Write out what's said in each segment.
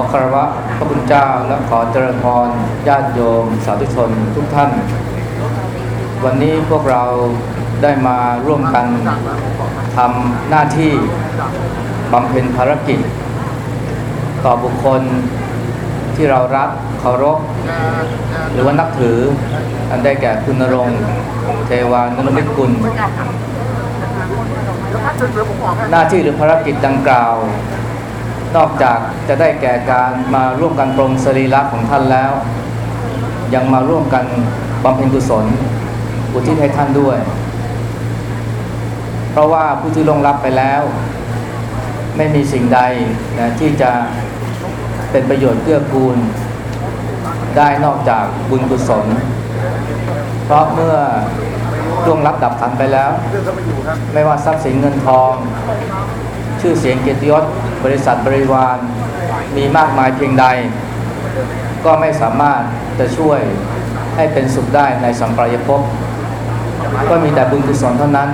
อคารวะพระคุณเจ้าและขอเจริญพรญาติโยม สาธุชนทุกท่าน วันนี้พวกเราได้มาร่วมกันทำหน้าที่บำเพ็ญภารกิจ ต่อบุคคลที่เรารักเคารพ หรือว่านับถือ อันได้แก่คุณนรงค์เทวานรมิตกุล หน้าที่หรือภารกิจดังกล่าว นอกจากจะได้แก่การมาร่วมกันปรงสรีระของท่านแล้ว ยังมาร่วมกันบำเพ็ญกุศลอุทิศให้ท่านด้วย เพราะว่าผู้ที่ลงรับไปแล้ว ไม่มีสิ่งใดนะที่จะเป็นประโยชน์เกื้อกูล ได้นอกจากบุญกุศล เพราะเมื่อล่วงรับดับขันไปแล้ว ไม่ว่าทรัพย์สินเงินทอง ชื่อเสียงเกียรติยศบริษัทบริวารมีมากมายเพียงใด ก็ไม่สามารถจะช่วยให้เป็นสุขได้ในสัมปรายภพก็มีแต่บุญกุศลเท่านั้น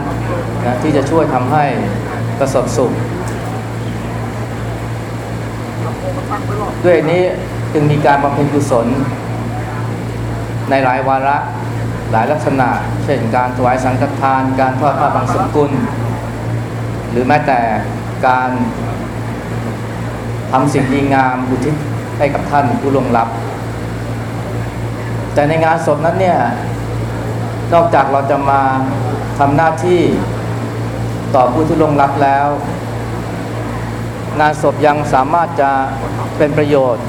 นะที่จะช่วยทำให้ประสบสุข ด้วยนี้จึงมีการบำเพ็ญกุศล ในหลายวาระหลายลักษณะ เช่นการถวายสังฆทาน การทอดผ้าบางสกุล หรือแม้แต่ การทำสิ่งดีงามอุทิศให้กับท่านผู้ลงลับ แต่ในงานศพนั้นเนี่ย นอกจากเราจะมาทำหน้าที่ต่อผู้ที่ลงลับแล้ว งานศพยังสามารถจะเป็นประโยชน์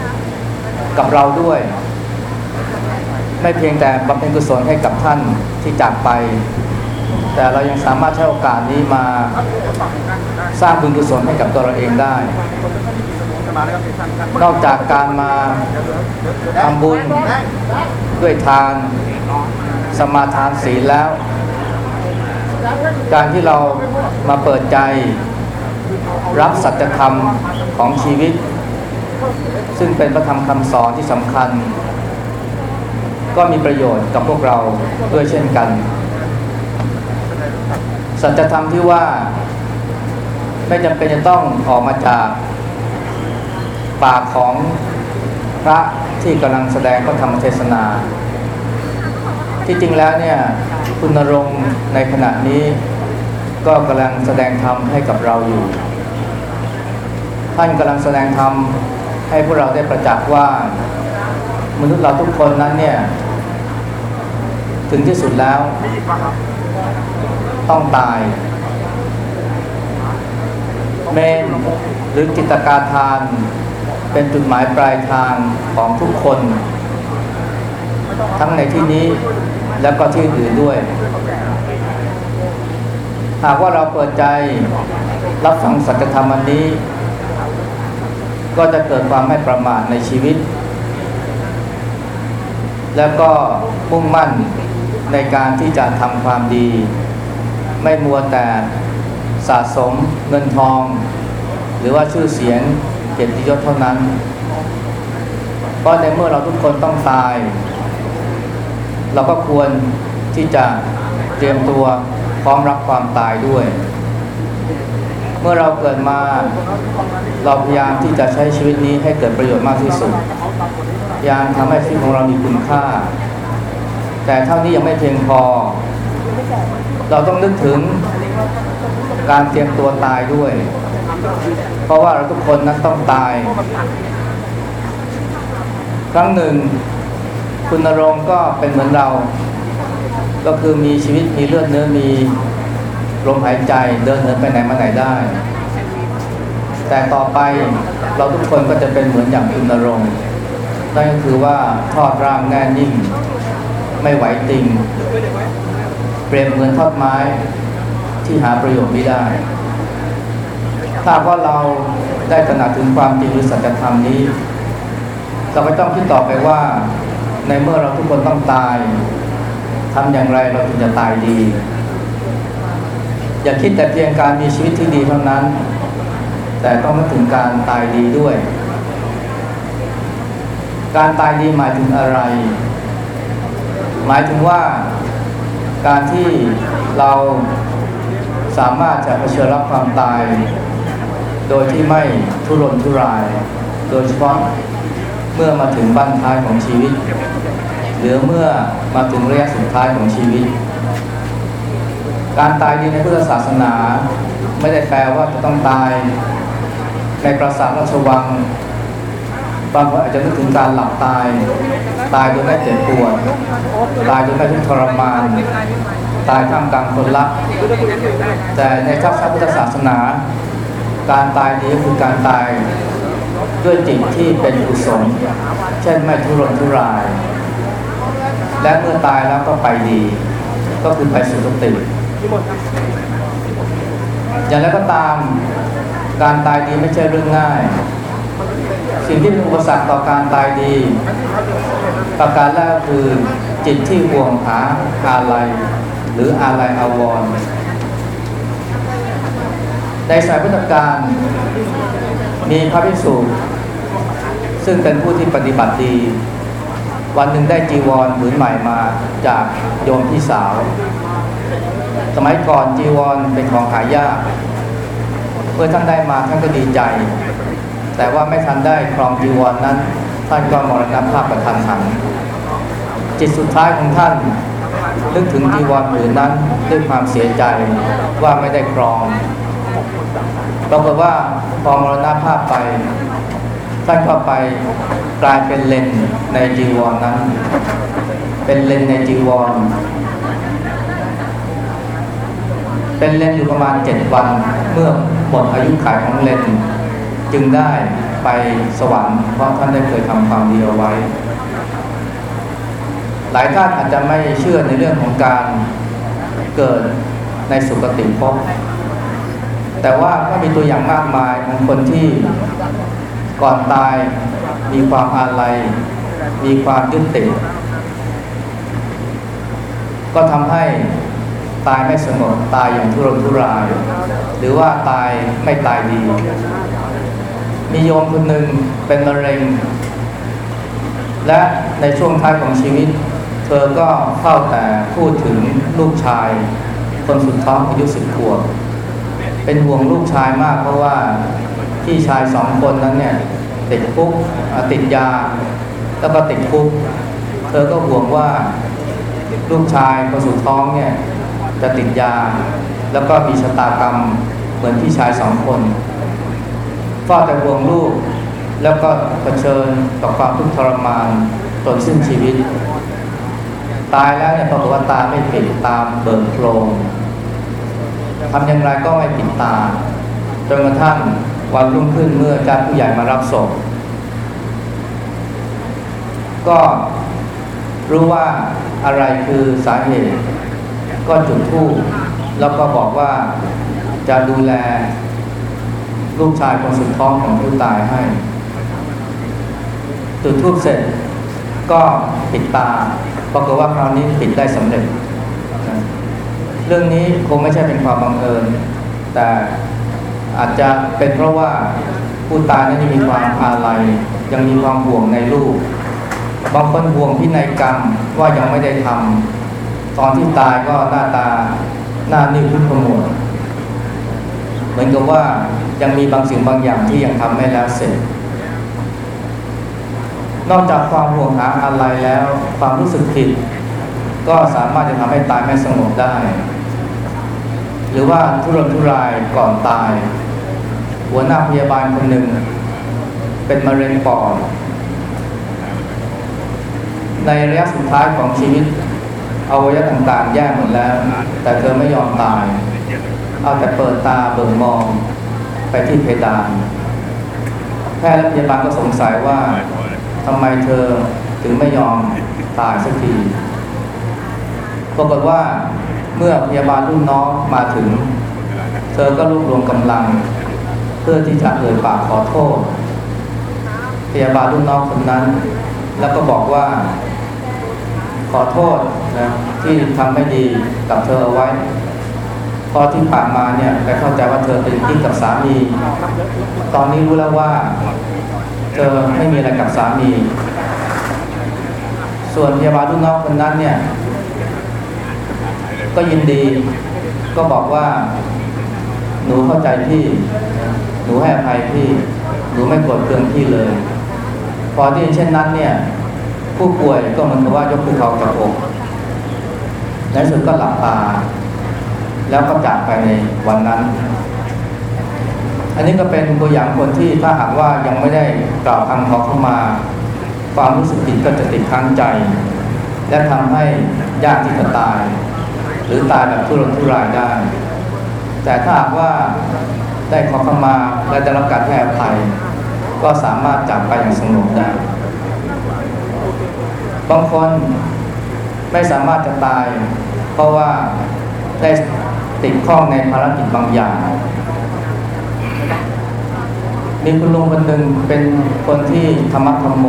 กับเราด้วย ไม่เพียงแต่บำเพ็ญกุศลให้กับท่านที่จากไป แต่เรายังสามารถใช้โอกาสนี้มาสร้างบุญกุศลให้กับตัวเราเองได้ นอกจากการมาทำบุญด้วยทานสมาทานศีลแล้ว การที่เรามาเปิดใจรับสัจธรรมของชีวิต ซึ่งเป็นพระธรรมคำสอนที่สำคัญ ก็มีประโยชน์กับพวกเราด้วยเช่นกัน สัจธรรมที่ว่าไม่จำเป็นจะต้องออกมาจากปากของพระที่กำลังแสดงพระธรรมเทศนา ที่จริงแล้วเนี่ยคุณนรงค์ในขณะนี้ก็กำลังแสดงธรรมให้กับเราอยู่ ท่านกำลังแสดงธรรมให้พวกเราได้ประจักษ์ว่า มนุษย์เราทุกคนนั้นเนี่ย ถึงที่สุดแล้ว ต้องตาย เมนหรือกิตกาทาน เป็นจุดหมายปลายทางของทุกคน ทั้งในที่นี้แล้วก็ที่อื่นด้วย หากว่าเราเปิดใจรับฟังสัจธรรมอันนี้ ก็จะเกิดความไม่ประมาทในชีวิต แล้วก็มุ่งมั่นในการที่จะทำความดี ไม่มัวแต่สะสมเงินทอง หรือว่าชื่อเสียงเกียรติยศเท่านั้นเพราะในเมื่อเราทุกคนต้องตาย เราก็ควรที่จะเตรียมตัวพร้อมรับความตายด้วย เมื่อเราเกิดมาเราพยายามที่จะใช้ชีวิตนี้ให้เกิดประโยชน์มากที่สุดพยายามทำให้ชีวิตของเรามีคุณค่า แต่เท่านี้ยังไม่เพียงพอ เราต้องนึกถึงการเตรียมตัวตายด้วย เพราะว่าเราทุกคนนั้นต้องตาย ครั้งหนึ่ง คุณนรงก็เป็นเหมือนเรา ก็คือมีชีวิตมีเลือดเนื้อมีลมหายใจเดินเหินไปไหนมาไหนได้ แต่ต่อไปเราทุกคนก็จะเป็นเหมือนอย่างคุณนรงนั่นก็คือว่าทอดร่างแน่นิ่ง ไม่ไหวติง เปรียบเหมือนทอดไม้ที่หาประโยชน์ไม่ได้ ถ้าว่าเราได้ตระหนักถึงความจริงหรือสัจธรรมนี้ เราไม่ต้องคิดต่อไปว่า ในเมื่อเราทุกคนต้องตายทำอย่างไรเราถึงจะตายดี อย่าคิดแต่เพียงการมีชีวิตที่ดีเท่านั้น แต่ต้องนึกถึงการตายดีด้วย การตายดีหมายถึงอะไร หมายถึงว่า การที่เราสามารถจะเผชิญรับความตาย โดยที่ไม่ทุรนทุราย โดยเฉพาะเมื่อมาถึงบั้นท้ายของชีวิต หรือเมื่อมาถึงระยะสุดท้ายของชีวิต การตายดีในพุทธศาสนา ไม่ได้แปลว่าจะต้องตายในปราสาทราชวัง บางคนอาจจะนึกถึงการหลับตาย ตายโดยไม่เจ็บปวด ตายโดยไม่ทุกข์ทรมาน ตายท่ามกลางคนรัก แต่ในทัศนพุทธศาสนา การตายนี้คือการตายด้วยจิตที่เป็นกุศล เช่นไม่ทุรนทุราย และเมื่อตายแล้วก็ไปดี ก็คือไปสุคติอย่างไรก็ตาม การตายดีไม่ใช่เรื่องง่าย สิ่งที่เป็นอุปสรรคต่อการตายดี ประการแรกคือจิตที่ห่วงหาอาลัยหรืออาลัยอาวรณ์ในสายพุทธการมีพระภิกษุซึ่งเป็นผู้ที่ปฏิบัติดี วันหนึ่งได้จีวรผืนใหม่มาจากโยมพี่สาว สมัยก่อนจีวรเป็นของหายาก เมื่อท่านได้มาท่านก็ดีใจ แต่ว่าไม่ทันได้ครองจีวรนนั้น ท่านก็มรณภาพประทันหันจิตสุดท้ายของท่านนึกถึงจีวรผืนนั้นด้วยความเสียใจว่าไม่ได้ครองปรากฏว่าพอมรณภาพไป ท่านก็ไปกลายเป็นเลนในจีวรนนั้น เป็นเลนในจีวร เป็นเลนอยู่ประมาณเจ็ดวันเมื่อหมดอายุขัยของเลน จึงได้ไปสวรรค์เพราะท่านได้เคยทำความดีเอาไว้ หลายท่านอาจจะไม่เชื่อในเรื่องของการเกิดในสุคติภพแต่ว่าก็มีตัวอย่างมากมายของคนที่ก่อนตายมีความอาลัย มีความยึดติดก็ทำให้ตายไม่สงบตายอย่างทุรนทุราย หรือว่าตายไม่ตายดี มีโยมคนหนึ่งเป็นมะเร็ง และในช่วงท้ายของชีวิต เธอก็เข้าแต่พูดถึงลูกชาย คนสุดท้องอายุสิบขวบ เป็นห่วงลูกชายมากเพราะว่าพี่ชายสองคนนั้นเนี่ยติดคุกติดยา แล้วก็ติดคุก เธอก็ห่วงว่าลูกชายคนสุดท้องเนี่ยจะติดยา แล้วก็มีชะตากรรมเหมือนพี่ชายสองคน ฝ้าแต่วงลูก แล้วก็เผชิญกับความทุกข์ทรมานจนสิ้นชีวิต ตายแล้วเนี่ยปรากฏว่าตาไม่ปิดตามเบิกโพรงทำอย่างไรก็ไม่ปิดตาจนกระทั่งวันรุ่งขึ้นเมื่อญาติผู้ใหญ่มารับศพก็รู้ว่าอะไรคือสาเหตุ ก็จุดธูปแล้วก็บอกว่าจะดูแล ลูกชายคนสุดท้องของผู้ตายให้จุดธูปเสร็จก็ปิดตาปรากฏว่าคราวนี้ปิดได้สำเร็จ เรื่องนี้คงไม่ใช่เป็นความบังเอิญ แต่อาจจะเป็นเพราะว่าผู้ตายนั้นยังมีความอาลัยยังมีความห่วงในลูก บางคนห่วงพินัยกรรมว่ายังไม่ได้ทำตอนที่ตายก็หน้าตาหน้านิ่งทุกขมวดเหมือนกับว่า ยังมีบางสิ่งบางอย่างที่ยังทำไม่แล้วเสร็จ นอกจากความห่วงหาอะไรแล้ว ความรู้สึกผิด ก็สามารถจะทำให้ตายไม่สงบได้ หรือว่าทุรนทุรายก่อนตาย หัวหน้าพยาบาลคนหนึ่ง เป็นมะเร็งปอดในระยะสุดท้ายของชีวิตอวัยวะต่างๆ แย่หมดแล้ว แต่เธอไม่ยอมตาย เอาแต่เปิดตาเบิ่งมอง ไปที่เพดานแพทย์และพยาบาลก็สงสัยว่าทำไมเธอถึงไม่ยอมตายสักทีปรากฏว่าเมื่อพยาบาลรุ่นน้องมาถึง เธอก็รวบรวมกำลัง เพื่อที่จะเอ่ยปากขอโทษ พยาบาลรุ่นน้องคนนั้น แล้วก็บอกว่า ขอโทษนะที่ทำไม่ดีกับเธอเอาไว้ เพอที่ผ่านมาเนี่ยไปเข้าใจว่าเธอเป็นกิ๊กกับสามี ตอนนี้รู้แล้วว่า เธอไม่มีอะไรกับสามี ส่วนพยาบาลรุ่นน้องคนนั้นเนี่ย ก็ยินดี ก็บอกว่า หนูเข้าใจพี่ หนูให้อภัยพี่รือไม่โกรธเคืองพี่เลย พอที่เช่นนั้นเนี่ย ผู้ป่วยก็เหมันกับว่ายกภูเขาจากอกในที่สุดก็หลับตา แล้วก็จากไปในวันนั้น อันนี้ก็เป็นตัวอย่างคนที่ถ้าหากว่ายังไม่ได้กล่าวคำขอเข้ามา ความรู้สึกผิดก็จะติดค้างใจ และทำให้ยากที่จะตาย หรือตายแบบทุรนทุรายได้ แต่ถ้าหากว่าได้ขอเข้ามาและได้รับการให้อภัย ก็สามารถจากไปอย่างสงบได้บางคนไม่สามารถจะตาย เพราะว่าได้ ติดข้องในภารกิจบางอย่าง มีคุณลุงคนหนึ่งเป็นคนที่ธรรมะธรรมโม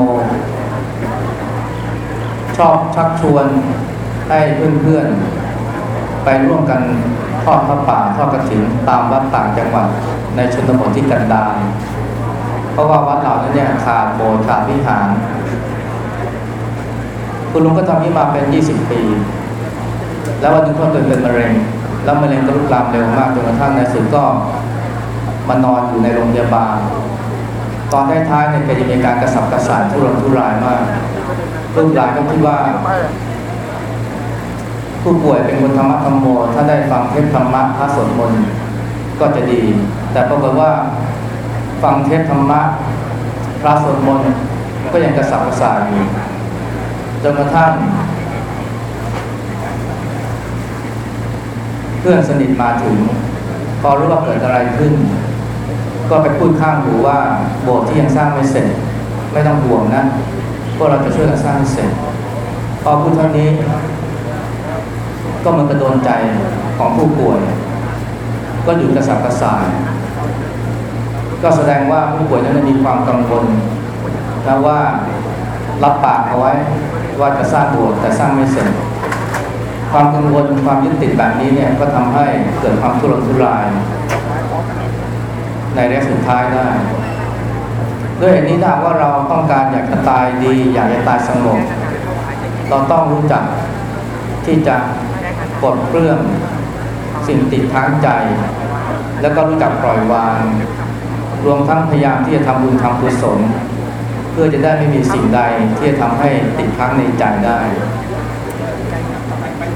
ชอบชักชวนให้เพื่อนๆ ไปร่วมกันทอดพระป่าทอดกระถิ่นตามวัดต่างจังหวัดในชนบทที่กันดารเพราะว่าวัดเหล่านั้นเนี่ยขาดโบสถ์ขาดวิหาร คุณลุงก็ทำนี้มาเป็น 20 ปี แล้ววันหนึงก็เกิดเป็นมะเร็ง แล้วมะเร็งก็ลุกลามเร็วมากจนกระทั่งในสุดก็มานอนอยู่ในโรงพยาบาล ตอนท้ายๆเนี่ยแกจะมีการกระสับกระส่ายทุรนทุรายมากลูกหลานก็คิดว่า ผู้ป่วยเป็นคนธรรมะธรรมโม ถ้าได้ฟังเทศธรรมะพระสวดมนต์ก็จะดี แต่ปรากฏว่าฟังเทศธรรมะพระสวดมนต์ก็ยังกระสับกระส่ายอยู่จนกระทั่ง เพื่อนสนิทมาถึง พอรู้ว่าเกิดอะไรขึ้น ก็ไปพูดข้างหูว่าโบสถ์ที่ยังสร้างไม่เสร็จ ไม่ต้องห่วงนะพวกเราจะช่วยกันสร้างให้เสร็จ พอพูดเท่านี้ ก็มันกระโดนใจของผู้ป่วย ก็หยุดกระสับกระส่าย ก็แสดงว่าผู้ป่วยนั้นมีความกังวลนะว่ารับปากเอาไว้ว่าจะสร้างโบสถ์แต่สร้างไม่เสร็จ ความกังวลความยึดติดแบบนี้เนี่ยก็ทำให้เกิดความทุรนทุราย ในระยะสุดท้ายได้ ด้วยเหตุนี้ถ้าว่าเราต้องการอยากจะตายดี อยากจะตายสงบเราต้องรู้จักที่จะปลดเปลื้องสิ่งติดค้งใจ แล้วก็รู้จักปล่อยวาง รวมทั้งพยายามที่จะทำบุญทำกุศล เพื่อจะได้ไม่มีสิ่งใดที่จะทำให้ติดค้างในใจได้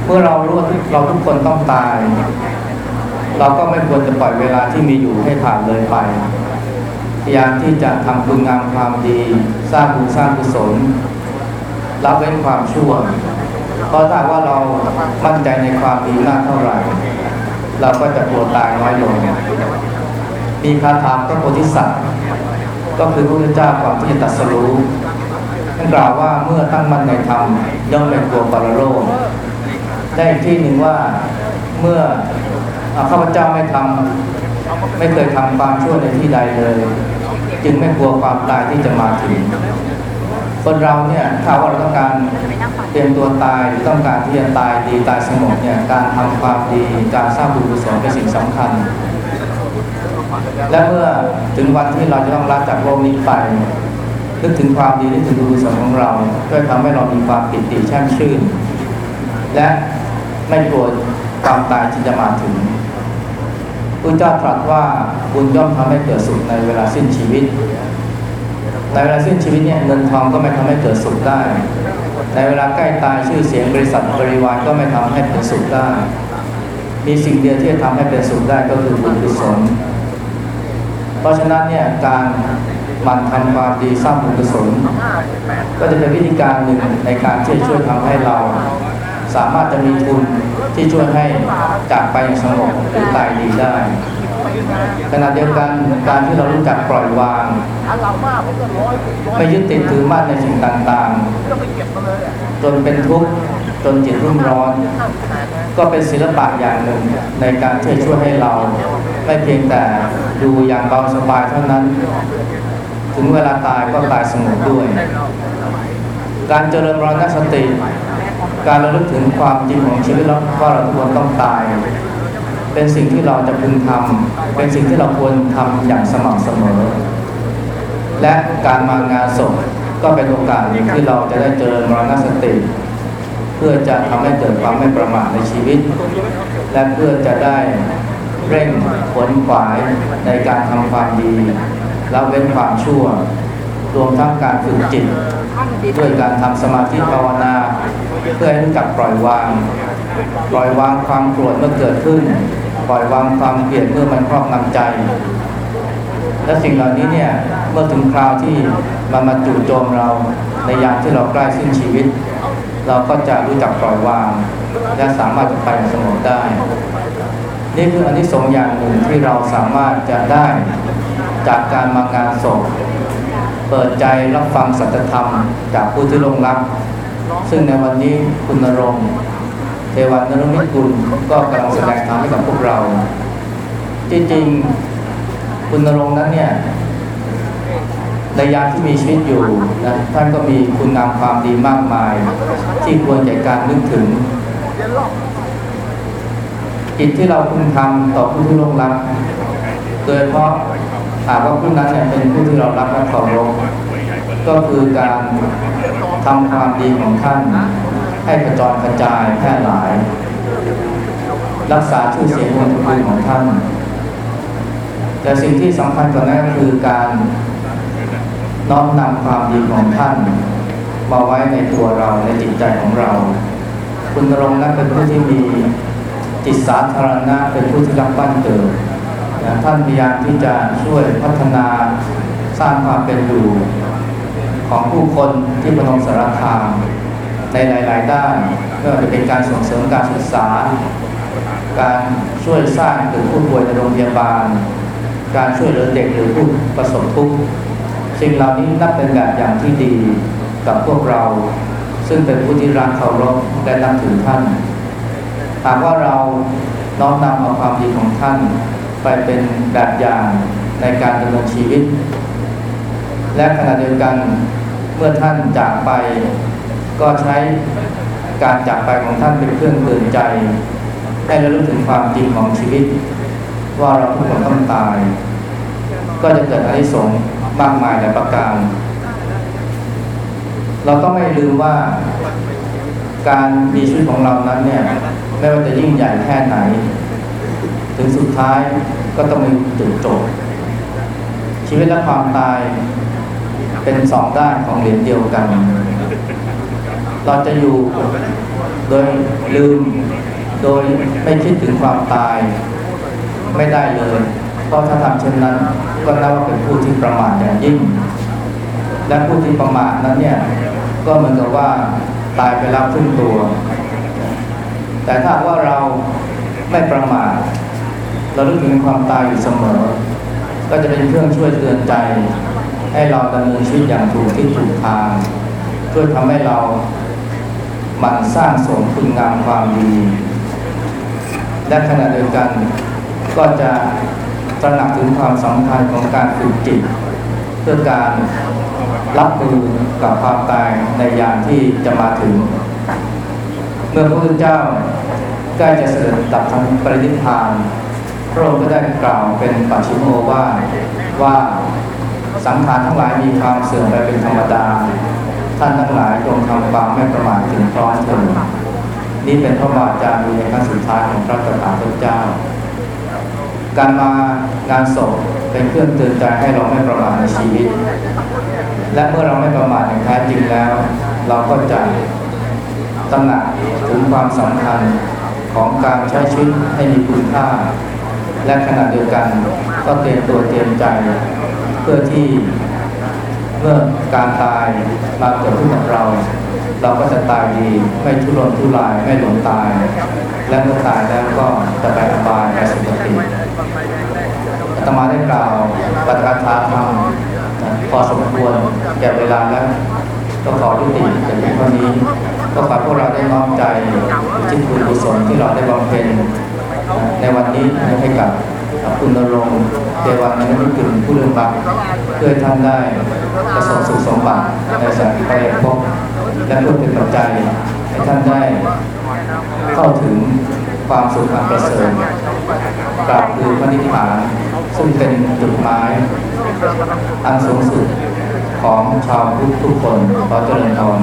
เมื่อเรารู้ว่าเราทุกคนต้องตาย เราก็ไม่ควรจะปล่อยเวลาที่มีอยู่ให้ผ่านเลยไป พยายามที่จะทำคุณงามความดี สร้างบุญสร้างกุศลรับเว้นความชั่ว เพราะถ้าว่าเรามั่นใจในความดีมากเท่าไหร่ เราก็จะกลัวตายน้อยลง มีคาถาพระโพธิสัตว์ ก็คือพระพุทธเจ้าก่อนที่จะตรัสรู้ท่านกล่าวว่าเมื่อตั้งมั่นในธรรมย่อมเป็นตัวปรโลก ได้อีกที่หนึ่งว่าเมื่อข้าพเจ้าไม่ทำไม่เคยทำความชั่วในที่ใดเลย จึงไม่กลัวความตายที่จะมาถึงคนเราเนี่ยถ้าว่าเราต้องการเตรียมตัวตายหรือต้องการที่จะตายดีตายสงบเนี่ยการทำความดีการสร้างบุญกุศลเป็นสิ่งสำคัญ และเมื่อถึงวันที่เราจะต้องลาจากโลกนี้ไปนึกถึงความดีนึกถึงบุญกุศลของเราช่วยทำให้เรามีความปิติแช่มชื่น และ ไม่กลัวความตายที่จะมาถึงพระเจ้าตรัสว่าบุญย่อมทำให้เกิดสุขในเวลาสิ้นชีวิต ในเวลาสิ้นชีวิตเนี่ยเงินทองก็ไม่ทำให้เกิดสุขได้ ในเวลาใกล้ตายชื่อเสียงบริษัทบริวารก็ไม่ทำให้เป็นสุขได้ มีสิ่งเดียวที่จะทำให้เป็นสุขได้ก็คือบุญกุศลเพราะฉะนั้นเนี่ยการหมันทำความดีสร้างบุญกุศลก็จะเป็นวิธีการหนึ่งในการที่จะช่วยทำให้เรา สามารถจะมีทุนที่ช่วยให้จากไปอย่างสงบหรือตายดีได้ขณะเดียวกันการที่เรารู้จักปล่อยวางไม่ยึดติดถือมั่นในสิ่งต่างๆ จนเป็นทุกข์จนจิตรุ่มร้อน ก็เป็นศิลปะอย่างหนึ่งในการที่ช่วยให้เราไม่เพียงแต่ดูอย่างเบาสบายเท่านั้น ถึงเวลาตายก็ตายสงบด้วย การเจริญมรณสติ การระลึกถึงความจริงของชีวิตแล้วว่าเราทุกคนต้องตาย เป็นสิ่งที่เราจะพึงทำเป็นสิ่งที่เราควรทำอย่างสม่ำเสมอ และการมางานศพก็เป็นโอกาสที่เราจะได้เจริญมรณสติ เพื่อจะทำให้เกิดความไม่ประมาทในชีวิต และเพื่อจะได้เร่งขวนขวายในการทำความดีแล้วเว้นความชั่ว รวมทั้งการฝึกจิต ด้วยการทำสมาธิภาวนา เพื่อให้รู้จักปล่อยวาง ปล่อยวางความโกรธเมื่อเกิดขึ้น ปล่อยวางความเกลียดเมื่อมันครอบงำใจ และสิ่งเหล่านี้เนี่ยเมื่อถึงคราวที่มันมาจู่โจมเราในยามที่เราใกล้สิ้นชีวิต เราก็จะรู้จักปล่อยวาง และสามารถจะไปสงบได้ นี่คืออันที่สงส์อย่างหนึ่งที่เราสามารถจะได้จากการมางานศพเปิดใจรับฟังสัจธรรมจากผู้ที่ลงรับ ซึ่งในวันนี้คุณนรงเทวันนรมิตรกุลก็กำลังแสดงธรรมให้กับพวกเรา จริงๆ คุณนรงนั้นเนี่ยในยามที่มีชีวิตอยู่นะท่านก็มีคุณงามความดีมากมาย ที่ควรแก่การนึกถึงกิจที่เราพึงทำต่อผู้ที่ลงลับโดยเฉพาะหากว่าผู้นั้นเนี่ยเป็นผู้ที่เรารักและเคารพ ก็คือการทำความดีของท่าน ให้กระจรกระจายแพร่หลาย รักษาชื่อเสียงวงตระกูลของท่าน แต่สิ่งที่สำคัญกว่านั้นก็คือการน้อมนำความดีของท่าน มาไว้ในตัวเราในจิตใจของเรา คุณรงค์นั้นเป็นผู้ที่มีจิตสาธารณะเป็นผู้ที่รักบ้านเกิดท่านพยายามที่จะช่วยพัฒนาสร้างความเป็นอยู่ ของผู้คนที่พนมสารคามในหลาย ๆ ด้านไม่ว่าจะเป็นการส่งเสริมการศึกษา การช่วยสร้างตึกผู้ป่วยในโรงพยาบาล การช่วยเหลือเด็กหรือผู้ประสบทุกข์สิ่งเหล่านี้นับเป็นแบบอย่างที่ดีกับพวกเรา ซึ่งเป็นผู้ที่รักเคารพและนับถือท่านหากว่าเราน้อมนำเอาความดีของท่าน ไปเป็นแบบอย่างในการดำเนินชีวิต และขณะเดียวกัน มื่อท่านจากไป ก็ใช้การจากไปของท่านเป็นเครื่องเตือนใจ ให้เรารู้ถึงความจริงของชีวิต ว่าเราทุกคนต้องตาย ก็จะเกิดอนิสงส์มากมายหลายประการ เราต้องไม่ลืมว่าการมีชีวิตของเรานั้นเนี่ยไม่ว่าจะยิ่งใหญ่แค่ไหน ถึงสุดท้ายก็ต้องมีจุดจบชีวิตและความตาย เป็นสองด้านของเหรียญเดียวกัน เราจะอยู่โดยลืม โดยไม่คิดถึงความตาย ไม่ได้เลย เพราะถ้าทำเช่นนั้น ก็นับว่าเป็นผู้ที่ประมาทอย่างยิ่ง และผู้ที่ประมาทนั้นเนี่ยก็เหมือนกับว่าตายไปแล้วครึ่งตัว แต่ถ้าว่าเราไม่ประมาทเราลึกถึงความตายอยู่เสมอ ก็จะเป็นเครื่องช่วยเตือนใจ ให้เราดำเนินชีวิตอย่างถูกที่ถูกทางช่วยทำให้เราหมั่นสร้างสมคุณงามความดี และขณะเดียวกันก็จะตระหนักถึงความสำคัญของการฝึกจิต เพื่อการรับมือกับความตายในยามที่จะมาถึง เมื่อพระพุทธเจ้าใกล้จะเสด็จดับทางปรินิพพานพระองค์ก็ได้กล่าวเป็นปัจฉิมโมว่าว่า สังขารทั้งหลายมีความเสื่อมไปเป็นธรรมดา ท่านทั้งหลายจงทำความไม่ประมาทถึงพร้อมเถิดนี่เป็นพระบาจารีในครั้งสุดท้ายของพระตถาคตเจ้า การมางานศพเป็นเครื่องเตือนใจให้เราไม่ประมาทในชีวิต และเมื่อเราไม่ประมาทอย่างแท้จริงแล้ว เราก็จะตระหนักถึงความสำคัญของการใช้ชีวิตให้มีคุณค่า และขณะเดียวกันก็เตรียมตัวเตรียมใจ เพื่อที่เมื่อการตายมาเกิดขึ้นกับเรา เราก็จะตายดีไม่ทุรนทุรายไม่หลงตาย และเมื่อตายแล้วก็จะไปอบายไปสุคติอาตมาได้กล่าวปฏิกถาธรรมพอสมควรแก่เวลาแล้วก็ขอยุติแต่เพียงเท่านี้ก็ขอพวกเราได้น้อมใจอุทิศบุญกุศลที่เราได้บำเพ็ญในวันนี้ให้กับ คุณนรงค์เทวันนั้นไม่ถึงผู้เรื่องรักเพื่อให้ท่านได้ประสบสุขสมบัติในสังคมภพและเพื่อเป็นปัจจัยให้ท่านได้เข้าถึงความสุขอันประเสริฐกล่าวคือพระนิพพานซึ่งเป็นจุดหมายอันสูงสุดของชาวพุทธทุกคนขอเจริญพร